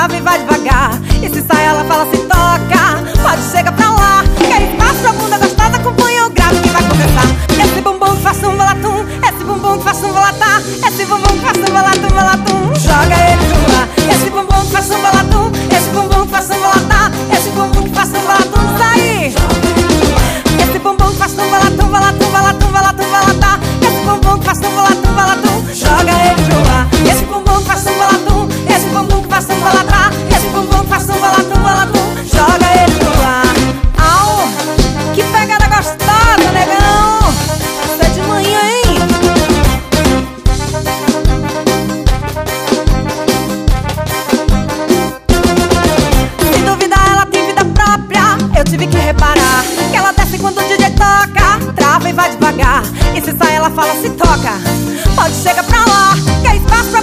grave e vai devagar. E se sai, ela fala se toca. Pode chega pra lá. Quer espaço, a bunda gostosa Acompanha o grave que vai conversar. Esse bumbum que faz um balatum, Esse bumbum que faz um valatá. Esse bumbum que faz um balatum, balatum. Joga ele pro ar. Esse bumbum que faz um balatum, Esse bumbum que faz um valatá. Esse bumbum que faz um balatum. Que ela desce quando o DJ toca Trava e vai devagar. E se sai ela fala se toca. Pode chegar pra lá Quer espaço pra